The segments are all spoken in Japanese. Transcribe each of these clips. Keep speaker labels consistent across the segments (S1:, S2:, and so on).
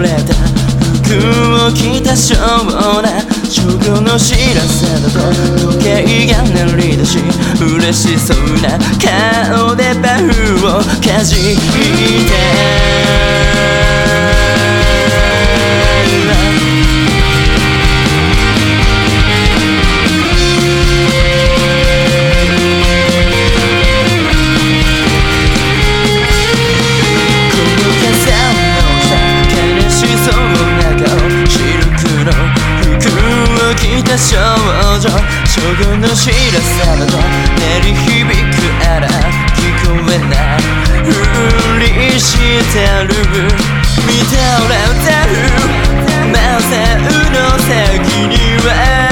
S1: れた服を着た。しょうもな食の知らせだと時計が鳴り出し嬉しそうな顔でバフをかじいて。少女。諸君の知らせな。ど鳴り響くあら聞こえないふりしてる見ておられるまさの先には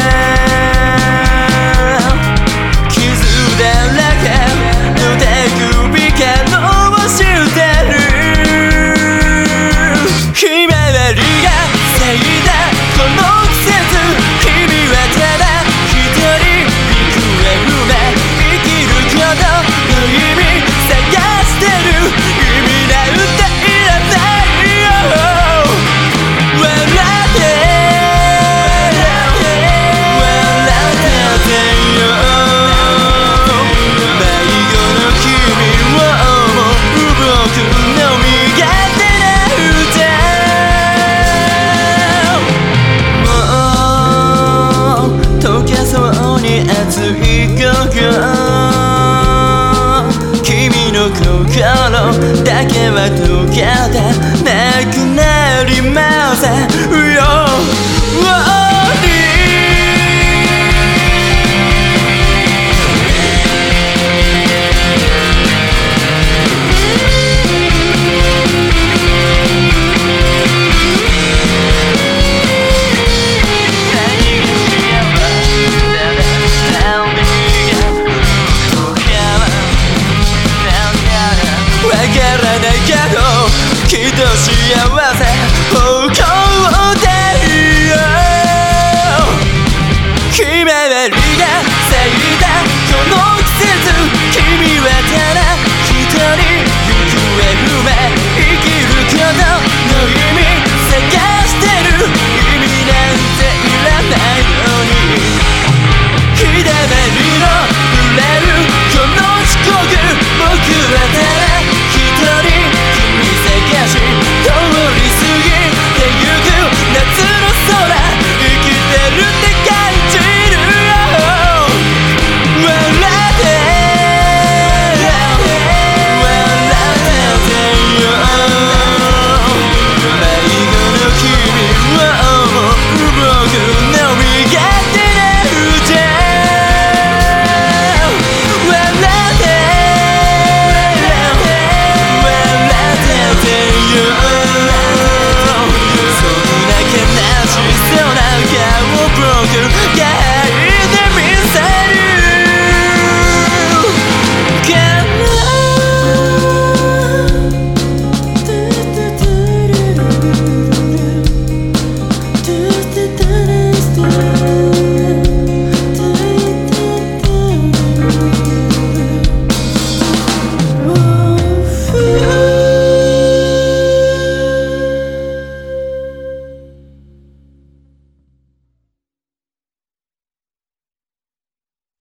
S1: 心だけは溶けてなくなりません。Yeah, well.